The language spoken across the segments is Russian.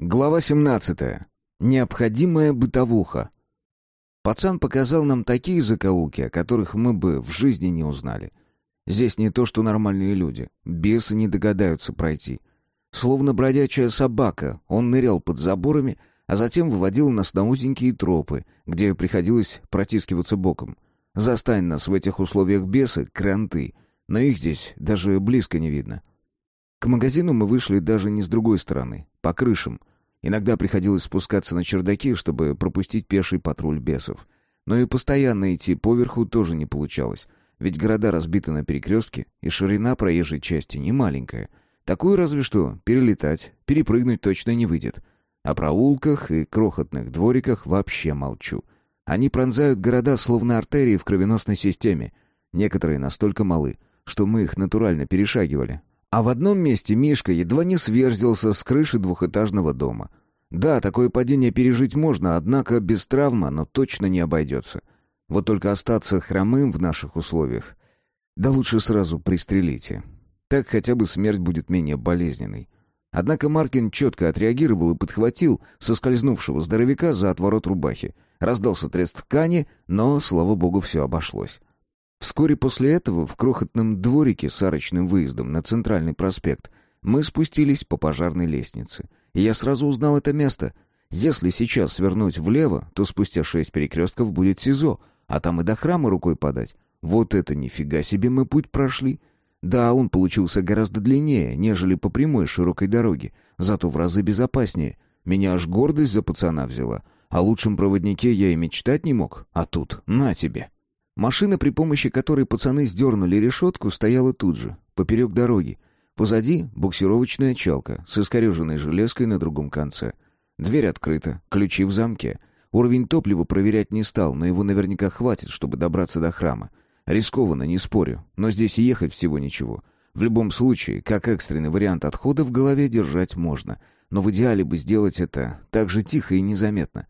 Глава 17. Необходимая бытовуха. Пацан показал нам такие закоулки, о которых мы бы в жизни не узнали. Здесь не то, что нормальные люди. Бесы не догадаются пройти. Словно бродячая собака, он нырял под заборами, а затем выводил нас на узенькие тропы, где приходилось протискиваться боком. Застань нас в этих условиях бесы — кранты, но их здесь даже близко не видно. — к магазину мы вышли даже не с другой стороны, по крышам. Иногда приходилось спускаться на чердаки, чтобы пропустить пеший патруль бесов. Но и постоянно идти поверху тоже не получалось, ведь города разбиты на перекрестке, и ширина проезжей части не маленькая. Такую разве что перелетать, перепрыгнуть точно не выйдет. О проулках и крохотных двориках вообще молчу. Они пронзают города словно артерии в кровеносной системе. Некоторые настолько малы, что мы их натурально перешагивали, а в одном месте Мишка едва не сверзился с крыши двухэтажного дома. Да, такое падение пережить можно, однако без травмы оно точно не обойдется. Вот только остаться хромым в наших условиях. Да лучше сразу пристрелите. Так хотя бы смерть будет менее болезненной. Однако Маркин четко отреагировал и подхватил соскользнувшего здоровяка за отворот рубахи. Раздался треск ткани, но, слава богу, все обошлось. Вскоре после этого в крохотном дворике с арочным выездом на центральный проспект мы спустились по пожарной лестнице. И я сразу узнал это место. Если сейчас свернуть влево, то спустя шесть перекрестков будет СИЗО, а там и до храма рукой подать. Вот это нифига себе мы путь прошли. Да, он получился гораздо длиннее, нежели по прямой широкой дороге, зато в разы безопаснее. Меня аж гордость за пацана взяла. О лучшем проводнике я и мечтать не мог, а тут на тебе. Машина, при помощи которой пацаны сдернули решетку, стояла тут же, поперек дороги. Позади буксировочная чалка с искореженной железкой на другом конце. Дверь открыта, ключи в замке. Уровень топлива проверять не стал, но его наверняка хватит, чтобы добраться до храма. Рискованно, не спорю, но здесь ехать всего ничего. В любом случае, как экстренный вариант отхода в голове держать можно, но в идеале бы сделать это так же тихо и незаметно.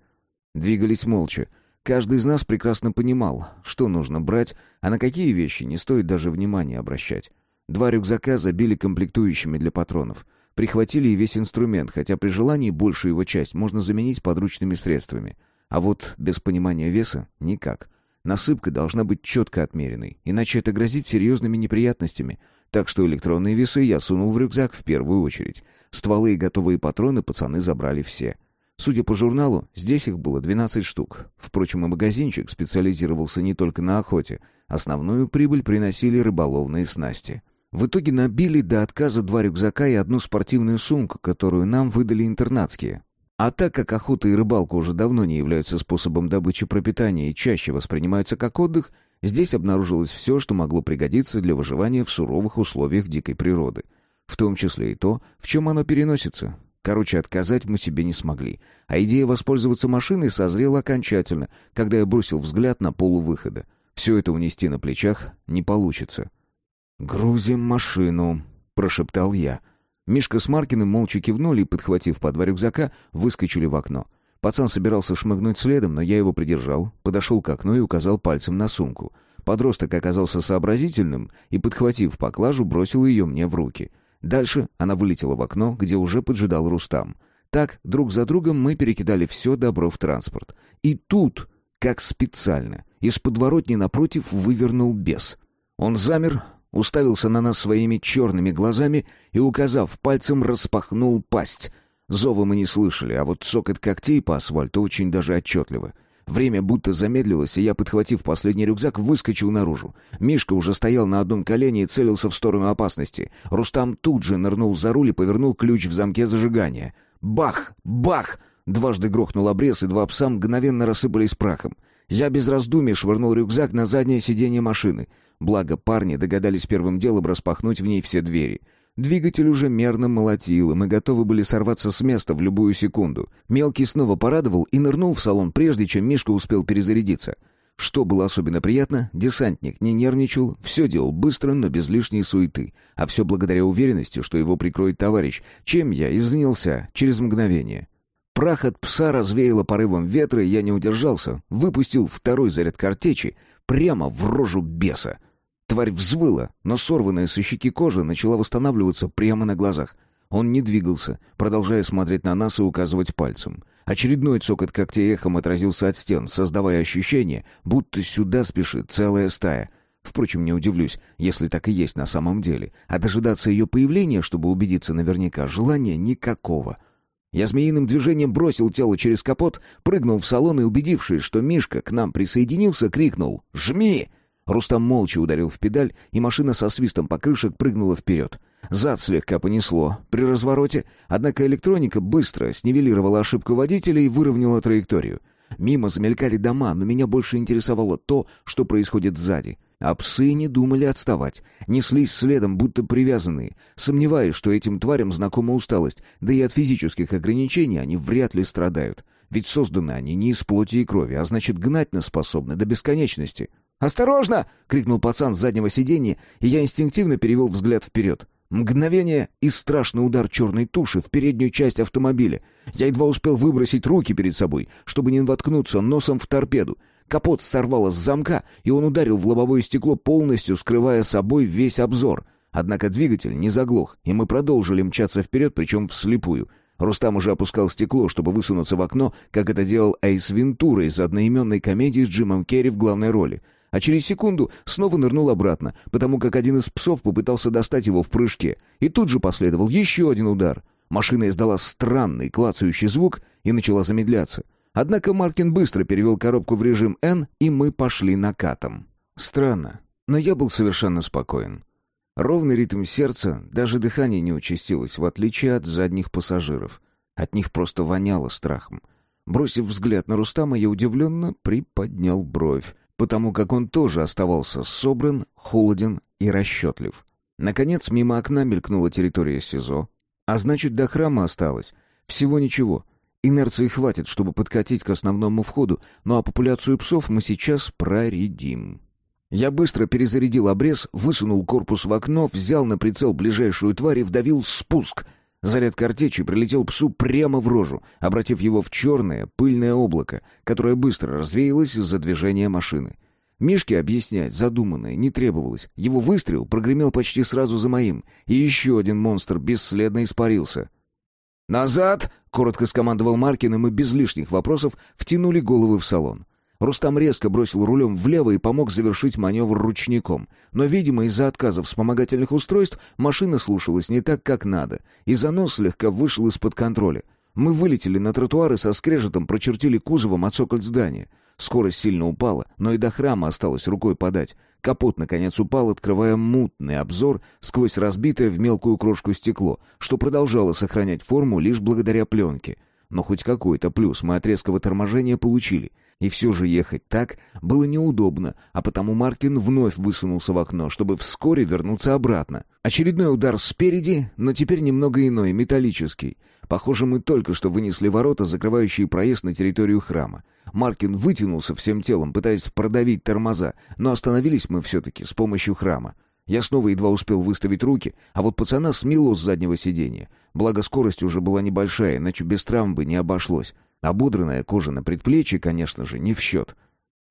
Двигались молча, Каждый из нас прекрасно понимал, что нужно брать, а на какие вещи не стоит даже внимания обращать. Два рюкзака забили комплектующими для патронов. Прихватили и весь инструмент, хотя при желании большую его часть можно заменить подручными средствами. А вот без понимания веса — никак. Насыпка должна быть четко отмеренной, иначе это грозит серьезными неприятностями. Так что электронные весы я сунул в рюкзак в первую очередь. Стволы и готовые патроны пацаны забрали все. Судя по журналу, здесь их было 12 штук. Впрочем, и магазинчик специализировался не только на охоте. Основную прибыль приносили рыболовные снасти. В итоге набили до отказа два рюкзака и одну спортивную сумку, которую нам выдали интернатские. А так как охота и рыбалка уже давно не являются способом добычи пропитания и чаще воспринимаются как отдых, здесь обнаружилось все, что могло пригодиться для выживания в суровых условиях дикой природы. В том числе и то, в чем оно переносится. Короче, отказать мы себе не смогли. А идея воспользоваться машиной созрела окончательно, когда я бросил взгляд на полу выхода. Все это унести на плечах не получится. «Грузим машину», — прошептал я. Мишка с Маркиным молча кивнули и, подхватив по два рюкзака, выскочили в окно. Пацан собирался шмыгнуть следом, но я его придержал, подошел к окну и указал пальцем на сумку. Подросток оказался сообразительным и, подхватив поклажу, бросил ее мне в руки — Дальше она вылетела в окно, где уже поджидал Рустам. Так, друг за другом мы перекидали все добро в транспорт. И тут, как специально, из подворотни напротив вывернул бес. Он замер, уставился на нас своими черными глазами и, указав пальцем, распахнул пасть. Зова мы не слышали, а вот сокот когтей по асфальту очень даже отчетливо — Время будто замедлилось, и я, подхватив последний рюкзак, выскочил наружу. Мишка уже стоял на одном колене и целился в сторону опасности. Рустам тут же нырнул за руль и повернул ключ в замке зажигания. Бах! Бах! Дважды грохнул обрез, и два пса мгновенно рассыпались прахом. Я без раздумий швырнул рюкзак на заднее сиденье машины. Благо парни догадались первым делом распахнуть в ней все двери — Двигатель уже мерно молотил, и мы готовы были сорваться с места в любую секунду. Мелкий снова порадовал и нырнул в салон, прежде чем Мишка успел перезарядиться. Что было особенно приятно, десантник не нервничал, все делал быстро, но без лишней суеты, а все благодаря уверенности, что его прикроет товарищ, чем я и занялся через мгновение. Прах от пса развеяло порывом ветра, и я не удержался, выпустил второй заряд картечи прямо в рожу беса. Тварь взвыла, но сорванная со щеки кожа начала восстанавливаться прямо на глазах. Он не двигался, продолжая смотреть на нас и указывать пальцем. Очередной цокот когтей эхом отразился от стен, создавая ощущение, будто сюда спешит целая стая. Впрочем, не удивлюсь, если так и есть на самом деле. А дожидаться ее появления, чтобы убедиться наверняка, желания никакого. Я змеиным движением бросил тело через капот, прыгнул в салон и, убедившись, что Мишка к нам присоединился, крикнул «Жми!». Рустам молча ударил в педаль, и машина со свистом покрышек прыгнула вперед. Зад слегка понесло при развороте, однако электроника быстро снивелировала ошибку водителя и выровняла траекторию. Мимо замелькали дома, но меня больше интересовало то, что происходит сзади. А псы не думали отставать, неслись следом, будто привязанные, сомневаясь, что этим тварям знакома усталость, да и от физических ограничений они вряд ли страдают. Ведь созданы они не из плоти и крови, а значит, гнать нас способны до бесконечности. «Осторожно!» — крикнул пацан с заднего сиденья, и я инстинктивно перевел взгляд вперед. Мгновение и страшный удар черной туши в переднюю часть автомобиля. Я едва успел выбросить руки перед собой, чтобы не воткнуться носом в торпеду. Капот сорвало с замка, и он ударил в лобовое стекло, полностью скрывая собой весь обзор. Однако двигатель не заглох, и мы продолжили мчаться вперед, причем вслепую. Рустам уже опускал стекло, чтобы высунуться в окно, как это делал Эйс Вентура из одноименной комедии с Джимом Керри в главной роли а через секунду снова нырнул обратно, потому как один из псов попытался достать его в прыжке. И тут же последовал еще один удар. Машина издала странный клацающий звук и начала замедляться. Однако Маркин быстро перевел коробку в режим «Н», и мы пошли накатом. Странно, но я был совершенно спокоен. Ровный ритм сердца, даже дыхание не участилось, в отличие от задних пассажиров. От них просто воняло страхом. Бросив взгляд на Рустама, я удивленно приподнял бровь потому как он тоже оставался собран, холоден и расчетлив. Наконец, мимо окна мелькнула территория СИЗО. А значит, до храма осталось. Всего ничего. Инерции хватит, чтобы подкатить к основному входу, ну а популяцию псов мы сейчас проредим. Я быстро перезарядил обрез, высунул корпус в окно, взял на прицел ближайшую тварь и вдавил спуск — Заряд картечи прилетел псу прямо в рожу, обратив его в черное, пыльное облако, которое быстро развеялось из-за движения машины. Мишке объяснять задуманное не требовалось. Его выстрел прогремел почти сразу за моим, и еще один монстр бесследно испарился. «Назад!» — коротко скомандовал Маркин, и мы без лишних вопросов втянули головы в салон. Рустам резко бросил рулем влево и помог завершить маневр ручником. Но, видимо, из-за отказа вспомогательных устройств машина слушалась не так, как надо, и занос слегка вышел из-под контроля. Мы вылетели на тротуар и со скрежетом прочертили кузовом от здания. Скорость сильно упала, но и до храма осталось рукой подать. Капот, наконец, упал, открывая мутный обзор сквозь разбитое в мелкую крошку стекло, что продолжало сохранять форму лишь благодаря пленке. Но хоть какой-то плюс мы от резкого торможения получили — и все же ехать так было неудобно, а потому Маркин вновь высунулся в окно, чтобы вскоре вернуться обратно. Очередной удар спереди, но теперь немного иной, металлический. Похоже, мы только что вынесли ворота, закрывающие проезд на территорию храма. Маркин вытянулся всем телом, пытаясь продавить тормоза, но остановились мы все-таки с помощью храма. Я снова едва успел выставить руки, а вот пацана смело с заднего сиденья. Благо скорость уже была небольшая, иначе без травм бы не обошлось. Ободранная кожа на предплечье, конечно же, не в счет.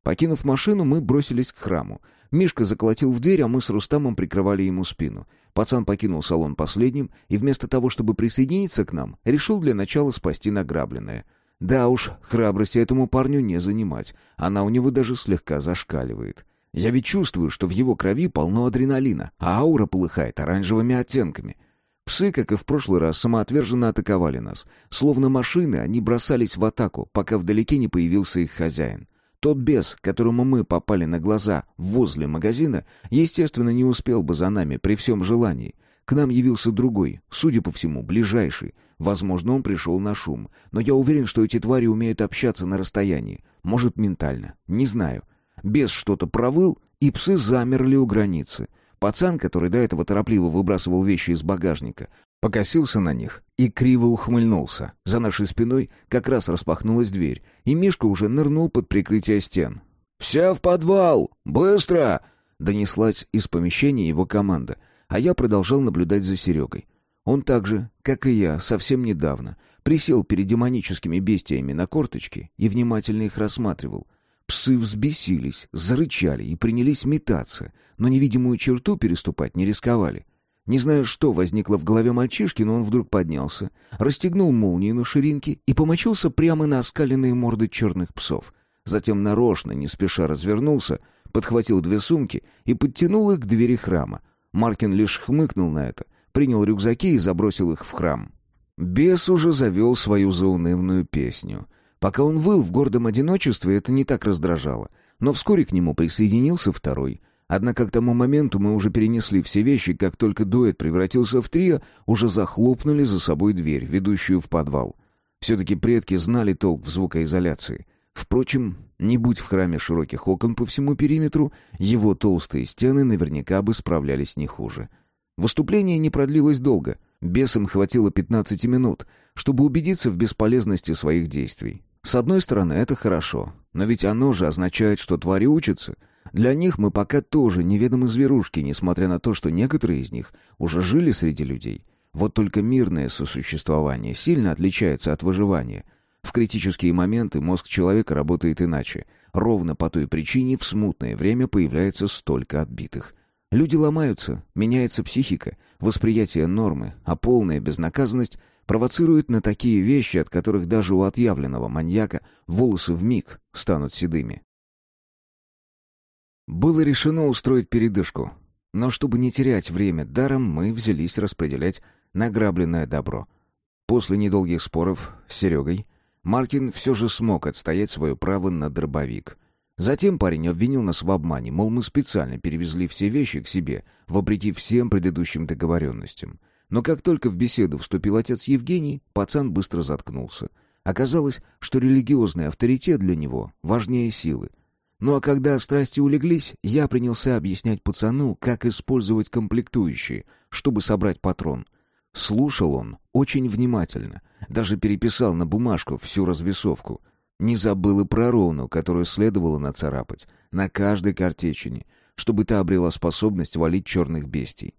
Покинув машину, мы бросились к храму. Мишка заколотил в дверь, а мы с Рустамом прикрывали ему спину. Пацан покинул салон последним и вместо того, чтобы присоединиться к нам, решил для начала спасти награбленное. Да уж, храбрости этому парню не занимать. Она у него даже слегка зашкаливает. Я ведь чувствую, что в его крови полно адреналина, а аура полыхает оранжевыми оттенками. Псы, как и в прошлый раз, самоотверженно атаковали нас. Словно машины, они бросались в атаку, пока вдалеке не появился их хозяин. Тот бес, которому мы попали на глаза возле магазина, естественно, не успел бы за нами при всем желании. К нам явился другой, судя по всему, ближайший. Возможно, он пришел на шум. Но я уверен, что эти твари умеют общаться на расстоянии. Может, ментально. Не знаю. Бес что-то провыл, и псы замерли у границы. Пацан, который до этого торопливо выбрасывал вещи из багажника, покосился на них и криво ухмыльнулся. За нашей спиной как раз распахнулась дверь, и Мишка уже нырнул под прикрытие стен. «Все в подвал! Быстро!» — донеслась из помещения его команда, а я продолжал наблюдать за Серегой. Он так же, как и я, совсем недавно, присел перед демоническими бестиями на корточки и внимательно их рассматривал. Псы взбесились, зарычали и принялись метаться, но невидимую черту переступать не рисковали. Не знаю, что возникло в голове мальчишки, но он вдруг поднялся, расстегнул молнии на ширинке и помочился прямо на оскаленные морды черных псов. Затем нарочно, не спеша развернулся, подхватил две сумки и подтянул их к двери храма. Маркин лишь хмыкнул на это, принял рюкзаки и забросил их в храм. Бес уже завел свою заунывную песню. Пока он выл в гордом одиночестве, это не так раздражало. Но вскоре к нему присоединился второй — Однако к тому моменту мы уже перенесли все вещи, как только дуэт превратился в трио, уже захлопнули за собой дверь, ведущую в подвал. Все-таки предки знали толк в звукоизоляции. Впрочем, не будь в храме широких окон по всему периметру, его толстые стены наверняка бы справлялись не хуже. Выступление не продлилось долго. Бесам хватило 15 минут, чтобы убедиться в бесполезности своих действий. С одной стороны, это хорошо, но ведь оно же означает, что твари учатся — для них мы пока тоже неведомы зверушки, несмотря на то, что некоторые из них уже жили среди людей. Вот только мирное сосуществование сильно отличается от выживания. В критические моменты мозг человека работает иначе. Ровно по той причине в смутное время появляется столько отбитых. Люди ломаются, меняется психика, восприятие нормы, а полная безнаказанность провоцирует на такие вещи, от которых даже у отъявленного маньяка волосы в миг станут седыми. Было решено устроить передышку. Но чтобы не терять время даром, мы взялись распределять награбленное добро. После недолгих споров с Серегой Маркин все же смог отстоять свое право на дробовик. Затем парень обвинил нас в обмане, мол, мы специально перевезли все вещи к себе, вопреки всем предыдущим договоренностям. Но как только в беседу вступил отец Евгений, пацан быстро заткнулся. Оказалось, что религиозный авторитет для него важнее силы — ну а когда страсти улеглись, я принялся объяснять пацану, как использовать комплектующие, чтобы собрать патрон. Слушал он очень внимательно, даже переписал на бумажку всю развесовку. Не забыл и про руну, которую следовало нацарапать, на каждой картечине, чтобы та обрела способность валить черных бестий.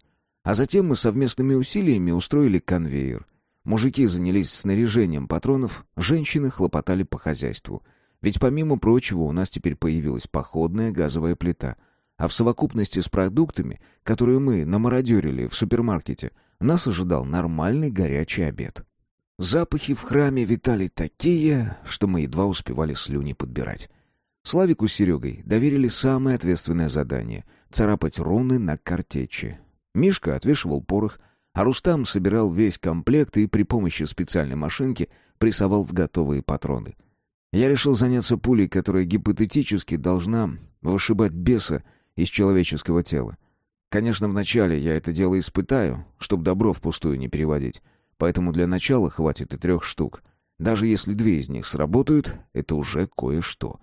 А затем мы совместными усилиями устроили конвейер. Мужики занялись снаряжением патронов, женщины хлопотали по хозяйству — ведь помимо прочего у нас теперь появилась походная газовая плита. А в совокупности с продуктами, которые мы намародерили в супермаркете, нас ожидал нормальный горячий обед. Запахи в храме витали такие, что мы едва успевали слюни подбирать. Славику с Серегой доверили самое ответственное задание — царапать руны на картечи. Мишка отвешивал порох, а Рустам собирал весь комплект и при помощи специальной машинки прессовал в готовые патроны. Я решил заняться пулей, которая гипотетически должна вышибать беса из человеческого тела. Конечно, вначале я это дело испытаю, чтобы добро впустую не переводить. Поэтому для начала хватит и трех штук. Даже если две из них сработают, это уже кое-что.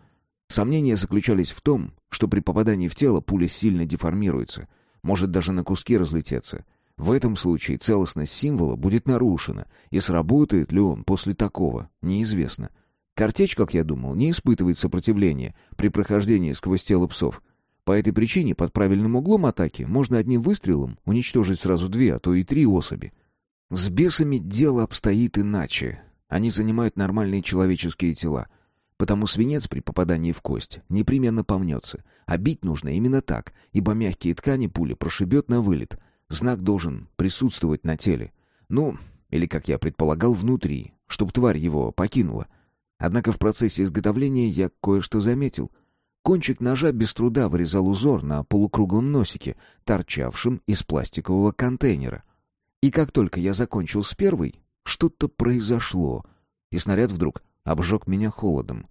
Сомнения заключались в том, что при попадании в тело пуля сильно деформируется, может даже на куски разлететься. В этом случае целостность символа будет нарушена, и сработает ли он после такого, неизвестно. Картечь, как я думал, не испытывает сопротивления при прохождении сквозь тело псов. По этой причине под правильным углом атаки можно одним выстрелом уничтожить сразу две, а то и три особи. С бесами дело обстоит иначе. Они занимают нормальные человеческие тела. Потому свинец при попадании в кость непременно помнется. А бить нужно именно так, ибо мягкие ткани пули прошибет на вылет. Знак должен присутствовать на теле. Ну, или, как я предполагал, внутри, чтобы тварь его покинула. Однако в процессе изготовления я кое-что заметил. Кончик ножа без труда вырезал узор на полукруглом носике, торчавшем из пластикового контейнера. И как только я закончил с первой, что-то произошло, и снаряд вдруг обжег меня холодом.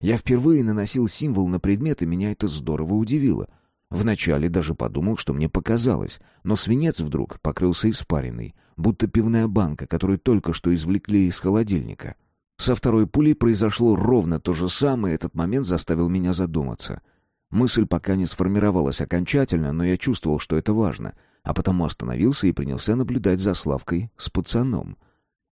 Я впервые наносил символ на предмет, и меня это здорово удивило. Вначале даже подумал, что мне показалось, но свинец вдруг покрылся испариной, будто пивная банка, которую только что извлекли из холодильника. Со второй пулей произошло ровно то же самое, и этот момент заставил меня задуматься. Мысль пока не сформировалась окончательно, но я чувствовал, что это важно, а потому остановился и принялся наблюдать за Славкой с пацаном.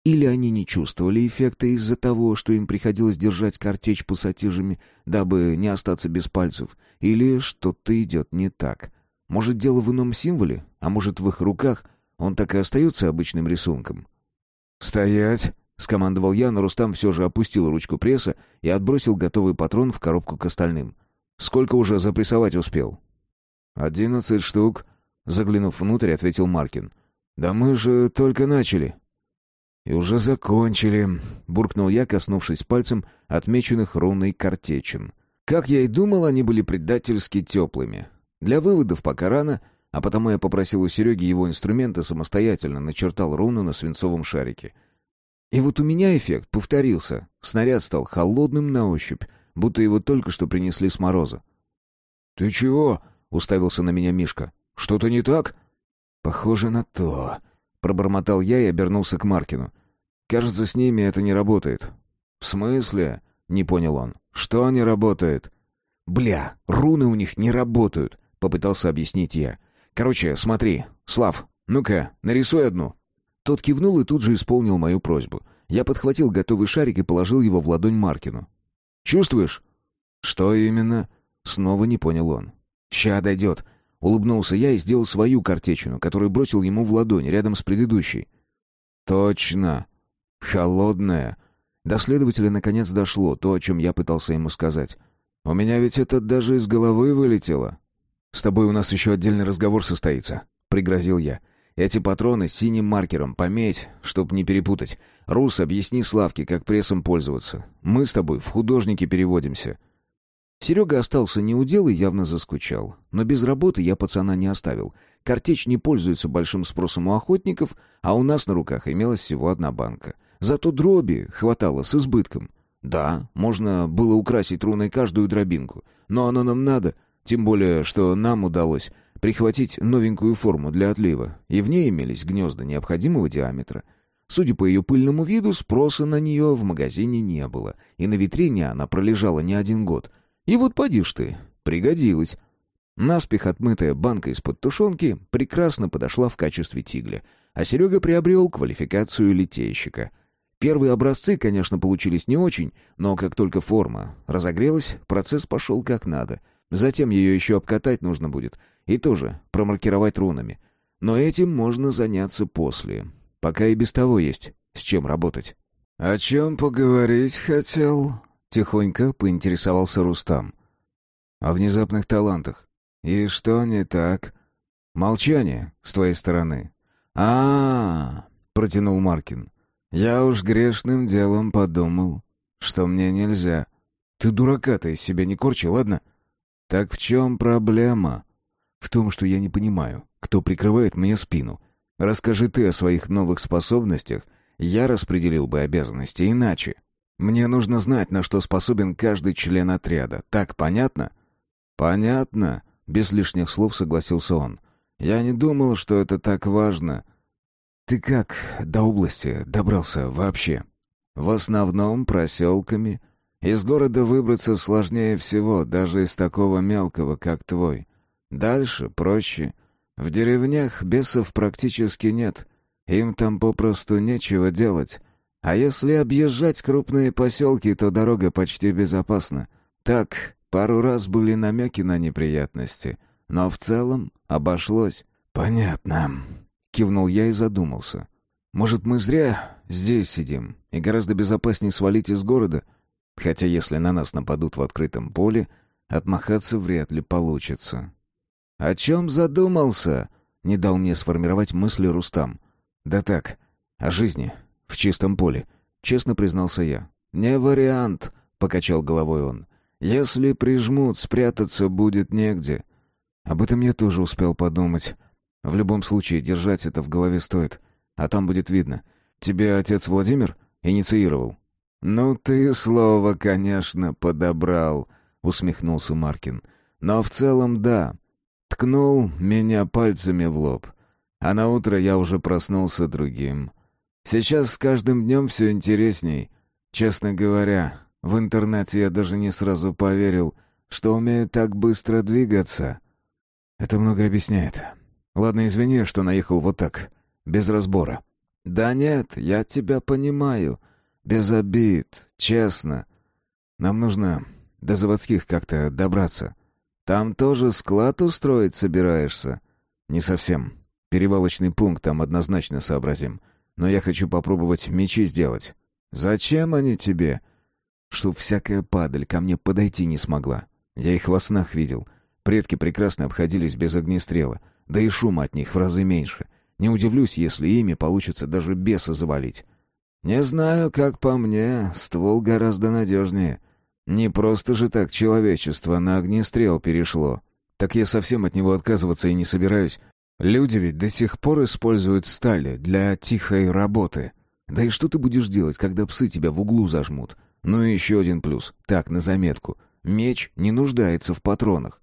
Или они не чувствовали эффекта из-за того, что им приходилось держать картечь пассатижами, дабы не остаться без пальцев, или что-то идет не так. Может, дело в ином символе, а может, в их руках он так и остается обычным рисунком. «Стоять!» Скомандовал я, но Рустам все же опустил ручку пресса и отбросил готовый патрон в коробку к остальным. «Сколько уже запрессовать успел?» «Одиннадцать штук», — заглянув внутрь, ответил Маркин. «Да мы же только начали». «И уже закончили», — буркнул я, коснувшись пальцем отмеченных руной картечин. Как я и думал, они были предательски теплыми. Для выводов пока рано, а потому я попросил у Сереги его инструмента самостоятельно начертал руну на свинцовом шарике. И вот у меня эффект повторился. Снаряд стал холодным на ощупь, будто его только что принесли с мороза. «Ты чего?» — уставился на меня Мишка. «Что-то не так?» «Похоже на то», — пробормотал я и обернулся к Маркину. «Кажется, с ними это не работает». «В смысле?» — не понял он. «Что не работает?» «Бля, руны у них не работают», — попытался объяснить я. «Короче, смотри, Слав, ну-ка, нарисуй одну». Тот кивнул и тут же исполнил мою просьбу. Я подхватил готовый шарик и положил его в ладонь Маркину. «Чувствуешь?» «Что именно?» Снова не понял он. «Ща дойдет», — улыбнулся я и сделал свою картечину, которую бросил ему в ладонь, рядом с предыдущей. «Точно. Холодная». До следователя наконец дошло то, о чем я пытался ему сказать. «У меня ведь это даже из головы вылетело». «С тобой у нас еще отдельный разговор состоится», — пригрозил я. «Эти патроны синим маркером, пометь, чтоб не перепутать. Рус, объясни Славке, как прессом пользоваться. Мы с тобой в художники переводимся». Серега остался неудел и явно заскучал. Но без работы я пацана не оставил. Картечь не пользуется большим спросом у охотников, а у нас на руках имелась всего одна банка. Зато дроби хватало с избытком. Да, можно было украсить руной каждую дробинку, но оно нам надо, тем более, что нам удалось прихватить новенькую форму для отлива, и в ней имелись гнезда необходимого диаметра. Судя по ее пыльному виду, спроса на нее в магазине не было, и на витрине она пролежала не один год. И вот поди ж ты, пригодилась. Наспех отмытая банка из-под тушенки прекрасно подошла в качестве тигля, а Серега приобрел квалификацию литейщика. Первые образцы, конечно, получились не очень, но как только форма разогрелась, процесс пошел как надо. Затем ее еще обкатать нужно будет, и тоже промаркировать рунами. Но этим можно заняться после, пока и без того есть с чем работать. «О чем поговорить хотел?» Тихонько поинтересовался Рустам. О внезапных талантах. И что не так? Молчание с твоей стороны. А, -а, -а протянул Маркин. Я уж грешным делом подумал, что мне нельзя. Ты дурака-то из себя не корчи, ладно? Так в чем проблема? В том, что я не понимаю, кто прикрывает мне спину. Расскажи ты о своих новых способностях, я распределил бы обязанности иначе. Мне нужно знать, на что способен каждый член отряда. Так понятно? Понятно, без лишних слов согласился он. Я не думал, что это так важно. Ты как до области добрался вообще? В основном проселками. Из города выбраться сложнее всего, даже из такого мелкого, как твой. Дальше проще. В деревнях бесов практически нет. Им там попросту нечего делать. А если объезжать крупные поселки, то дорога почти безопасна. Так, пару раз были намеки на неприятности, но в целом обошлось. «Понятно», — кивнул я и задумался. «Может, мы зря здесь сидим, и гораздо безопаснее свалить из города? Хотя если на нас нападут в открытом поле, отмахаться вряд ли получится». «О чем задумался?» — не дал мне сформировать мысли Рустам. «Да так, о жизни, в чистом поле», — честно признался я. «Не вариант», — покачал головой он. «Если прижмут, спрятаться будет негде». Об этом я тоже успел подумать. В любом случае, держать это в голове стоит. А там будет видно. Тебе отец Владимир инициировал? «Ну ты слово, конечно, подобрал», — усмехнулся Маркин. «Но в целом да. Ткнул меня пальцами в лоб. А на утро я уже проснулся другим. Сейчас с каждым днем все интересней. Честно говоря, в интернете я даже не сразу поверил, что умею так быстро двигаться. Это много объясняет. Ладно, извини, что наехал вот так, без разбора. Да нет, я тебя понимаю. Без обид, честно. Нам нужно до заводских как-то добраться. Там тоже склад устроить собираешься? Не совсем. Перевалочный пункт там однозначно сообразим но я хочу попробовать мечи сделать. Зачем они тебе? Чтоб всякая падаль ко мне подойти не смогла. Я их во снах видел. Предки прекрасно обходились без огнестрела, да и шума от них в разы меньше. Не удивлюсь, если ими получится даже беса завалить. Не знаю, как по мне, ствол гораздо надежнее. Не просто же так человечество на огнестрел перешло. Так я совсем от него отказываться и не собираюсь. Люди ведь до сих пор используют стали для тихой работы. Да и что ты будешь делать, когда псы тебя в углу зажмут? Ну и еще один плюс. Так, на заметку. Меч не нуждается в патронах.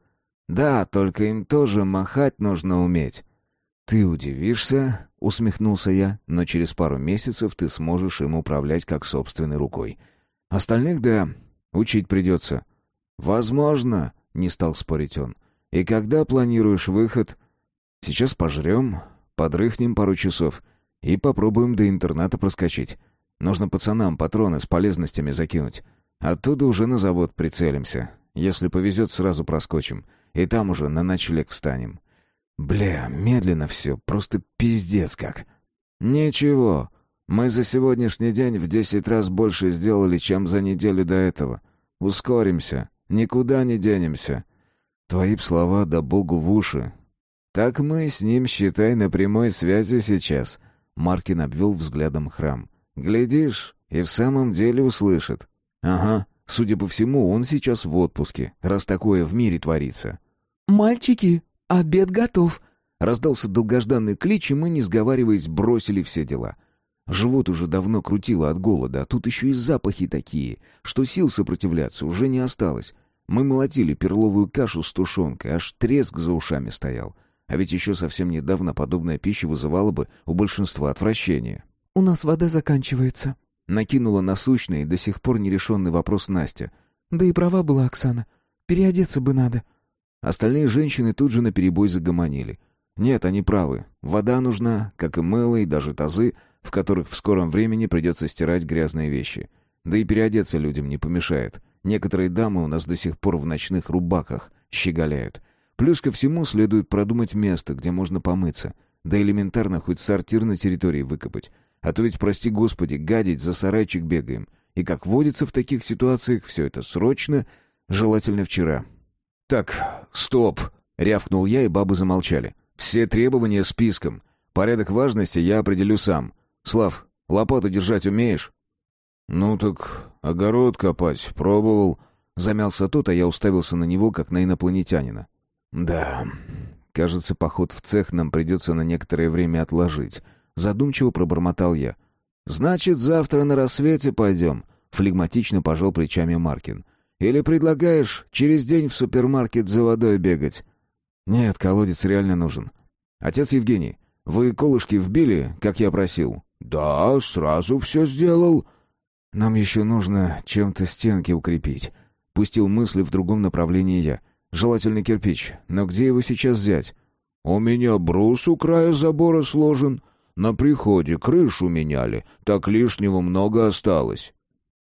Да, только им тоже махать нужно уметь. Ты удивишься, усмехнулся я, но через пару месяцев ты сможешь им управлять как собственной рукой. Остальных, да, учить придется. Возможно, не стал спорить он. И когда планируешь выход? Сейчас пожрем, подрыхнем пару часов и попробуем до интерната проскочить. Нужно пацанам патроны с полезностями закинуть. Оттуда уже на завод прицелимся. Если повезет, сразу проскочим. И там уже на ночлег встанем. Бля, медленно все, просто пиздец как. Ничего, мы за сегодняшний день в десять раз больше сделали, чем за неделю до этого. Ускоримся, никуда не денемся. Твои слова да богу в уши. Так мы с ним, считай, на прямой связи сейчас. Маркин обвел взглядом храм. Глядишь, и в самом деле услышит. Ага, судя по всему, он сейчас в отпуске, раз такое в мире творится. «Мальчики, обед готов!» Раздался долгожданный клич, и мы, не сговариваясь, бросили все дела. Живот уже давно крутило от голода, а тут еще и запахи такие, что сил сопротивляться уже не осталось. Мы молотили перловую кашу с тушенкой, аж треск за ушами стоял. А ведь еще совсем недавно подобная пища вызывала бы у большинства отвращение. «У нас вода заканчивается», — накинула насущный и до сих пор нерешенный вопрос Настя. «Да и права была Оксана. Переодеться бы надо». Остальные женщины тут же наперебой загомонили. Нет, они правы. Вода нужна, как и мыло, и даже тазы, в которых в скором времени придется стирать грязные вещи. Да и переодеться людям не помешает. Некоторые дамы у нас до сих пор в ночных рубаках щеголяют. Плюс ко всему следует продумать место, где можно помыться. Да элементарно хоть сортир на территории выкопать. А то ведь, прости господи, гадить за сарайчик бегаем. И как водится в таких ситуациях, все это срочно, желательно вчера. «Так, стоп!» — рявкнул я, и бабы замолчали. «Все требования списком. Порядок важности я определю сам. Слав, лопату держать умеешь?» «Ну так, огород копать пробовал». Замялся тот, а я уставился на него, как на инопланетянина. «Да, кажется, поход в цех нам придется на некоторое время отложить», — задумчиво пробормотал я. «Значит, завтра на рассвете пойдем», — флегматично пожал плечами Маркин. «Или предлагаешь через день в супермаркет за водой бегать?» «Нет, колодец реально нужен. Отец Евгений, вы колышки вбили, как я просил?» «Да, сразу все сделал». «Нам еще нужно чем-то стенки укрепить», — пустил мысли в другом направлении я. Желательно кирпич. Но где его сейчас взять? У меня брус у края забора сложен. На приходе крышу меняли. Так лишнего много осталось.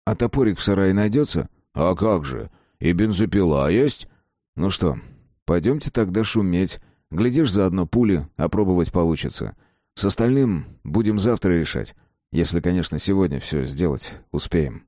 А топорик в сарае найдется? А как же? И бензопила есть? Ну что, пойдемте тогда шуметь. Глядишь, заодно пули опробовать получится. С остальным будем завтра решать. Если, конечно, сегодня все сделать успеем.